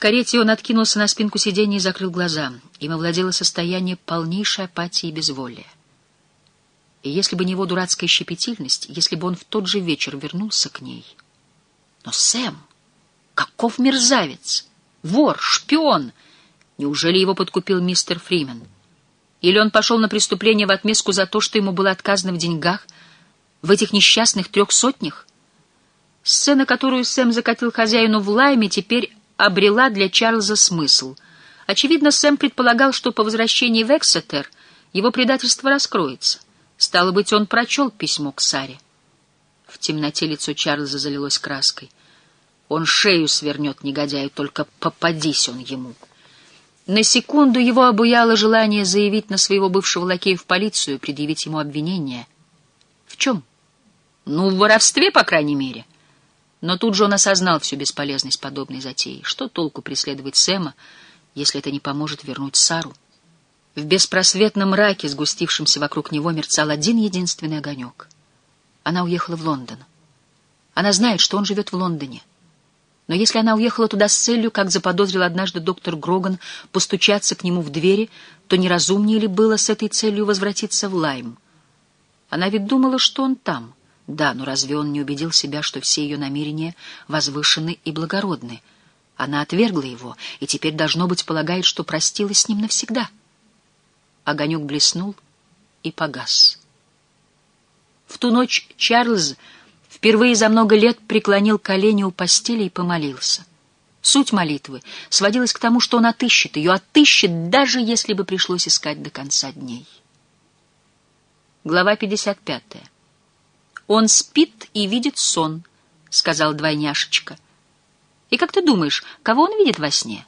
карете он откинулся на спинку сиденья и закрыл глаза. Им овладело состояние полнейшей апатии и безволия. И если бы не его дурацкая щепетильность, если бы он в тот же вечер вернулся к ней... Но Сэм, каков мерзавец! Вор, шпион! Неужели его подкупил мистер Фримен? Или он пошел на преступление в отместку за то, что ему было отказано в деньгах, в этих несчастных трех сотнях? Сцена, которую Сэм закатил хозяину в лайме, теперь обрела для Чарльза смысл. Очевидно, Сэм предполагал, что по возвращении в Эксетер его предательство раскроется. Стало быть, он прочел письмо к Саре. В темноте лицо Чарльза залилось краской. Он шею свернет, негодяй, только попадись он ему. На секунду его обуяло желание заявить на своего бывшего лакея в полицию, предъявить ему обвинение. В чем? Ну, в воровстве, по крайней мере. Но тут же он осознал всю бесполезность подобной затеи. Что толку преследовать Сэма, если это не поможет вернуть Сару? В беспросветном мраке, сгустившемся вокруг него, мерцал один единственный огонек. Она уехала в Лондон. Она знает, что он живет в Лондоне. Но если она уехала туда с целью, как заподозрил однажды доктор Гроган, постучаться к нему в двери, то неразумнее ли было с этой целью возвратиться в Лайм? Она ведь думала, что он там — да, но разве он не убедил себя, что все ее намерения возвышены и благородны? Она отвергла его, и теперь, должно быть, полагает, что простилась с ним навсегда. Огонек блеснул и погас. В ту ночь Чарльз впервые за много лет преклонил колени у постели и помолился. Суть молитвы сводилась к тому, что он отыщет ее, отыщет, даже если бы пришлось искать до конца дней. Глава 55. «Он спит и видит сон», — сказал двойняшечка. «И как ты думаешь, кого он видит во сне?»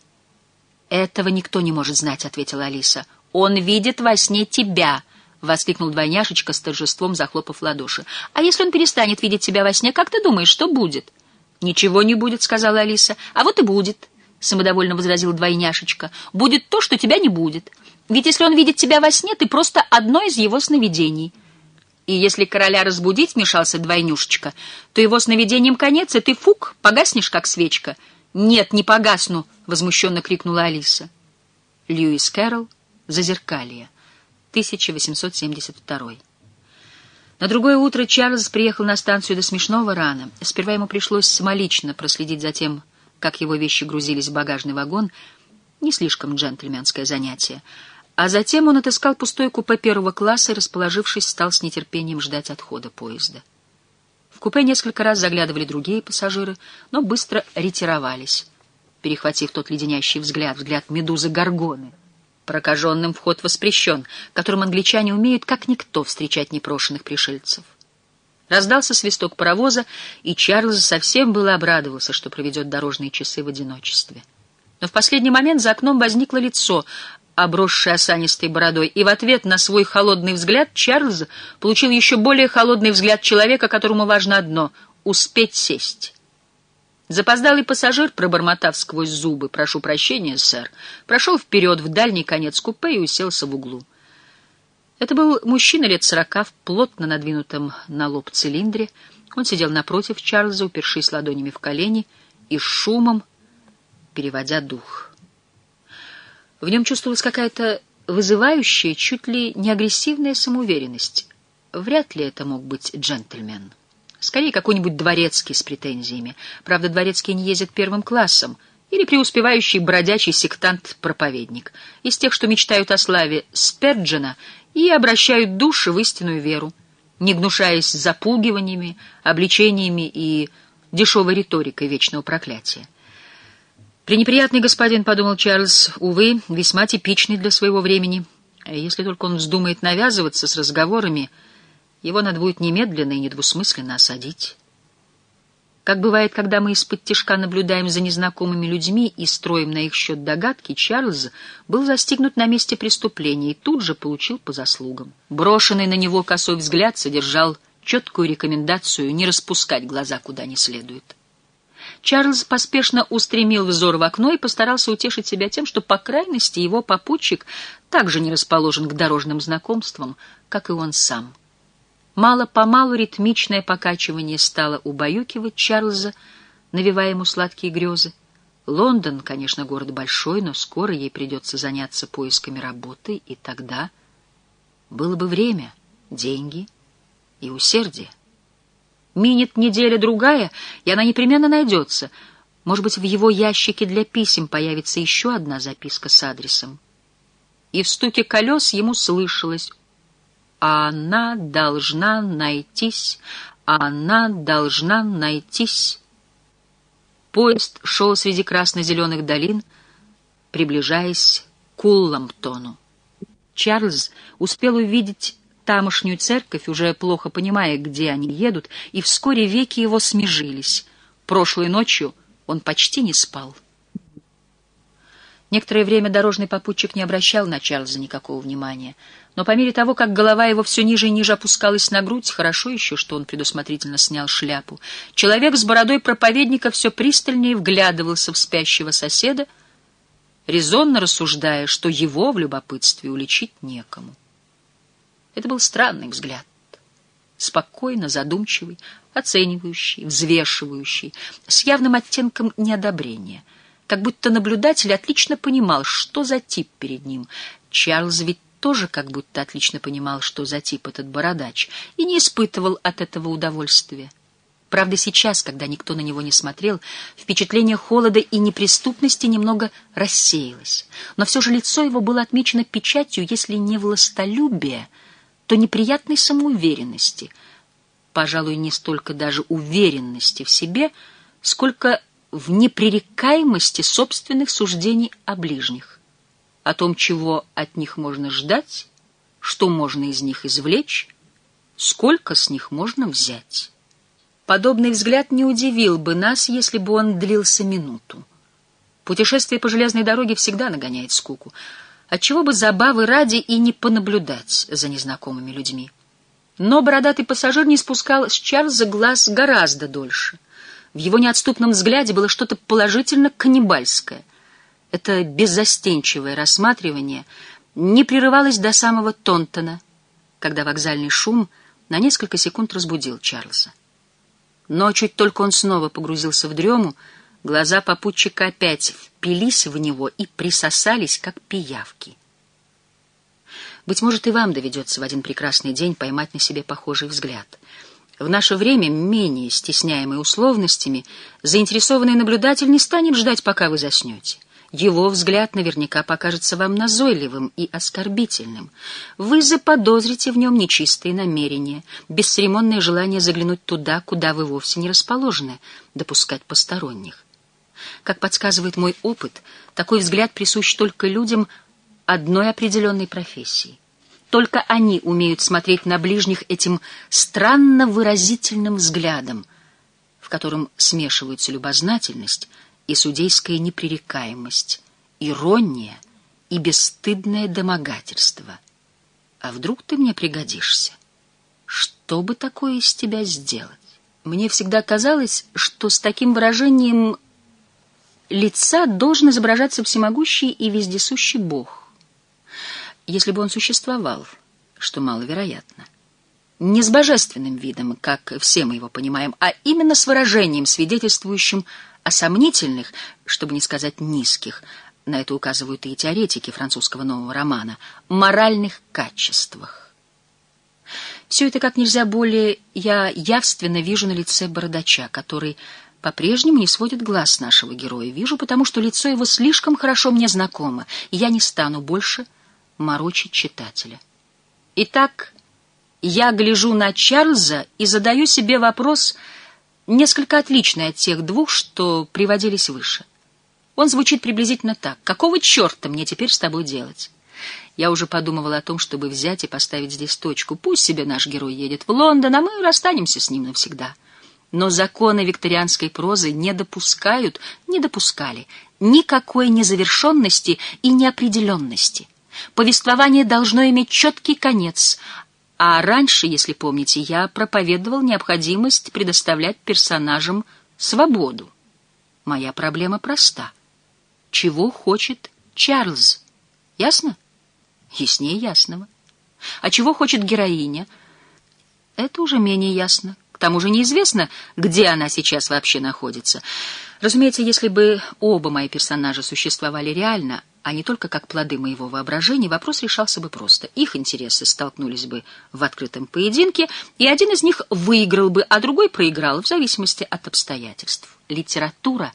«Этого никто не может знать», — ответила Алиса. «Он видит во сне тебя», — воскликнул двойняшечка с торжеством, захлопав ладоши. «А если он перестанет видеть тебя во сне, как ты думаешь, что будет?» «Ничего не будет», — сказала Алиса. «А вот и будет», — самодовольно возразил двойняшечка. «Будет то, что тебя не будет. Ведь если он видит тебя во сне, ты просто одно из его сновидений». И если короля разбудить, — мешался двойнюшечка, — то его сновидением конец, и ты, фук, погаснешь, как свечка. — Нет, не погасну, — возмущенно крикнула Алиса. Льюис Кэрролл, «Зазеркалье», 1872. На другое утро Чарльз приехал на станцию до смешного рано. Сперва ему пришлось самолично проследить за тем, как его вещи грузились в багажный вагон. Не слишком джентльменское занятие — а затем он отыскал пустой купе первого класса и, расположившись, стал с нетерпением ждать отхода поезда. В купе несколько раз заглядывали другие пассажиры, но быстро ретировались, перехватив тот леденящий взгляд, взгляд медузы Горгоны. Прокаженным вход воспрещен, которым англичане умеют, как никто, встречать непрошенных пришельцев. Раздался свисток паровоза, и Чарльз совсем было обрадовался, что проведет дорожные часы в одиночестве. Но в последний момент за окном возникло лицо, обросший осанистой бородой, и в ответ на свой холодный взгляд Чарльз получил еще более холодный взгляд человека, которому важно одно — успеть сесть. Запоздалый пассажир, пробормотав сквозь зубы «Прошу прощения, сэр», прошел вперед в дальний конец купе и уселся в углу. Это был мужчина лет сорока в плотно надвинутом на лоб цилиндре. Он сидел напротив Чарльза, упершись ладонями в колени и шумом переводя дух. В нем чувствовалась какая-то вызывающая, чуть ли не агрессивная самоуверенность. Вряд ли это мог быть джентльмен. Скорее, какой-нибудь дворецкий с претензиями. Правда, дворецкий не ездит первым классом. Или преуспевающий бродячий сектант-проповедник. Из тех, что мечтают о славе Сперджена и обращают души в истинную веру, не гнушаясь запугиваниями, обличениями и дешевой риторикой вечного проклятия. Пренеприятный господин, — подумал Чарльз, — увы, весьма типичный для своего времени. Если только он вздумает навязываться с разговорами, его надо будет немедленно и недвусмысленно осадить. Как бывает, когда мы из-под тишка наблюдаем за незнакомыми людьми и строим на их счет догадки, Чарльз был застигнут на месте преступления и тут же получил по заслугам. Брошенный на него косой взгляд содержал четкую рекомендацию не распускать глаза куда не следует. Чарльз поспешно устремил взор в окно и постарался утешить себя тем, что, по крайности, его попутчик также не расположен к дорожным знакомствам, как и он сам. Мало-помалу ритмичное покачивание стало убаюкивать Чарльза, навевая ему сладкие грезы. Лондон, конечно, город большой, но скоро ей придется заняться поисками работы, и тогда было бы время, деньги и усердие. Минет неделя-другая, и она непременно найдется. Может быть, в его ящике для писем появится еще одна записка с адресом. И в стуке колес ему слышалось «Она должна найтись, она должна найтись». Поезд шел среди красно-зеленых долин, приближаясь к Улламптону. Чарльз успел увидеть тамошнюю церковь, уже плохо понимая, где они едут, и вскоре веки его смежились. Прошлой ночью он почти не спал. Некоторое время дорожный попутчик не обращал на Чарльза никакого внимания, но по мере того, как голова его все ниже и ниже опускалась на грудь, хорошо еще, что он предусмотрительно снял шляпу, человек с бородой проповедника все пристальнее вглядывался в спящего соседа, резонно рассуждая, что его в любопытстве уличить некому. Это был странный взгляд, спокойно задумчивый, оценивающий, взвешивающий, с явным оттенком неодобрения — как будто наблюдатель отлично понимал, что за тип перед ним. Чарльз ведь тоже как будто отлично понимал, что за тип этот бородач, и не испытывал от этого удовольствия. Правда, сейчас, когда никто на него не смотрел, впечатление холода и неприступности немного рассеялось. Но все же лицо его было отмечено печатью, если не властолюбия, то неприятной самоуверенности. Пожалуй, не столько даже уверенности в себе, сколько в непререкаемости собственных суждений о ближних, о том, чего от них можно ждать, что можно из них извлечь, сколько с них можно взять. Подобный взгляд не удивил бы нас, если бы он длился минуту. Путешествие по железной дороге всегда нагоняет скуку. Отчего бы забавы ради и не понаблюдать за незнакомыми людьми. Но бородатый пассажир не спускал с Чарльза глаз гораздо дольше — в его неотступном взгляде было что-то положительно каннибальское. Это беззастенчивое рассматривание не прерывалось до самого Тонтона, когда вокзальный шум на несколько секунд разбудил Чарльза. Но чуть только он снова погрузился в дрему, глаза попутчика опять впились в него и присосались, как пиявки. Быть может, и вам доведется в один прекрасный день поймать на себе похожий взгляд — в наше время, менее стесняемый условностями, заинтересованный наблюдатель не станет ждать, пока вы заснете. Его взгляд наверняка покажется вам назойливым и оскорбительным. Вы заподозрите в нем нечистые намерения, бесцеремонное желание заглянуть туда, куда вы вовсе не расположены, допускать посторонних. Как подсказывает мой опыт, такой взгляд присущ только людям одной определенной профессии. Только они умеют смотреть на ближних этим странно выразительным взглядом, в котором смешиваются любознательность и судейская непререкаемость, ирония и бесстыдное домогательство. А вдруг ты мне пригодишься? Что бы такое из тебя сделать? Мне всегда казалось, что с таким выражением лица должен изображаться всемогущий и вездесущий Бог если бы он существовал, что маловероятно. Не с божественным видом, как все мы его понимаем, а именно с выражением, свидетельствующим о сомнительных, чтобы не сказать низких, на это указывают и теоретики французского нового романа, моральных качествах. Все это как нельзя более я явственно вижу на лице бородача, который по-прежнему не сводит глаз нашего героя. Вижу, потому что лицо его слишком хорошо мне знакомо, и я не стану больше морочить читателя. Итак, я гляжу на Чарльза и задаю себе вопрос, несколько отличный от тех двух, что приводились выше. Он звучит приблизительно так. «Какого черта мне теперь с тобой делать?» Я уже подумывал о том, чтобы взять и поставить здесь точку. Пусть себе наш герой едет в Лондон, а мы расстанемся с ним навсегда. Но законы викторианской прозы не допускают, не допускали никакой незавершенности и неопределенности. Повествование должно иметь четкий конец, а раньше, если помните, я проповедовал необходимость предоставлять персонажам свободу. Моя проблема проста. Чего хочет Чарльз? Ясно? Яснее ясного. А чего хочет героиня? Это уже менее ясно. Тому же неизвестно, где она сейчас вообще находится. Разумеется, если бы оба мои персонажа существовали реально, а не только как плоды моего воображения, вопрос решался бы просто. Их интересы столкнулись бы в открытом поединке, и один из них выиграл бы, а другой проиграл, в зависимости от обстоятельств. Литература,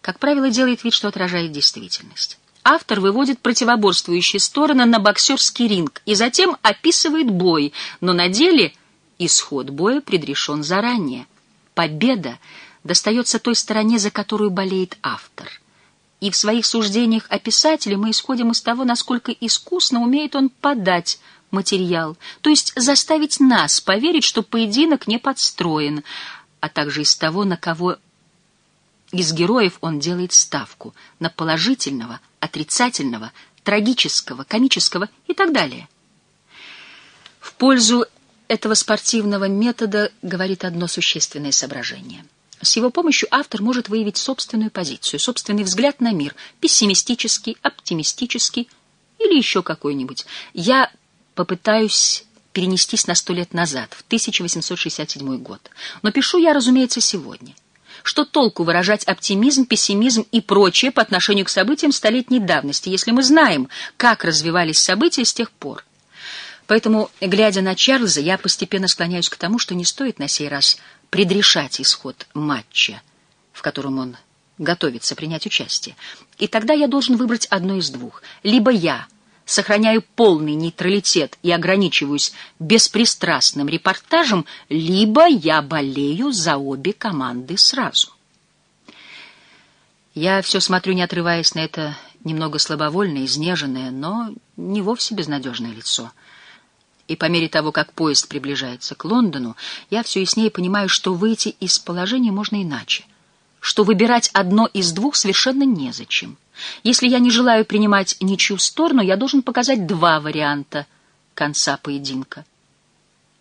как правило, делает вид, что отражает действительность. Автор выводит противоборствующие стороны на боксерский ринг и затем описывает бой, но на деле исход боя предрешен заранее. Победа достается той стороне, за которую болеет автор — и в своих суждениях о писателе мы исходим из того, насколько искусно умеет он подать материал, то есть заставить нас поверить, что поединок не подстроен, а также из того, на кого из героев он делает ставку, на положительного, отрицательного, трагического, комического и так далее. В пользу этого спортивного метода говорит одно существенное соображение — с его помощью автор может выявить собственную позицию, собственный взгляд на мир, пессимистический, оптимистический или еще какой-нибудь. Я попытаюсь перенестись на сто лет назад, в 1867 год. Но пишу я, разумеется, сегодня. Что толку выражать оптимизм, пессимизм и прочее по отношению к событиям столетней давности, если мы знаем, как развивались события с тех пор? Поэтому, глядя на Чарльза, я постепенно склоняюсь к тому, что не стоит на сей раз предрешать исход матча, в котором он готовится принять участие. И тогда я должен выбрать одно из двух. Либо я сохраняю полный нейтралитет и ограничиваюсь беспристрастным репортажем, либо я болею за обе команды сразу. Я все смотрю, не отрываясь на это немного слабовольное, изнеженное, но не вовсе безнадежное лицо — и по мере того, как поезд приближается к Лондону, я все яснее понимаю, что выйти из положения можно иначе, что выбирать одно из двух совершенно незачем. Если я не желаю принимать ничью сторону, я должен показать два варианта конца поединка —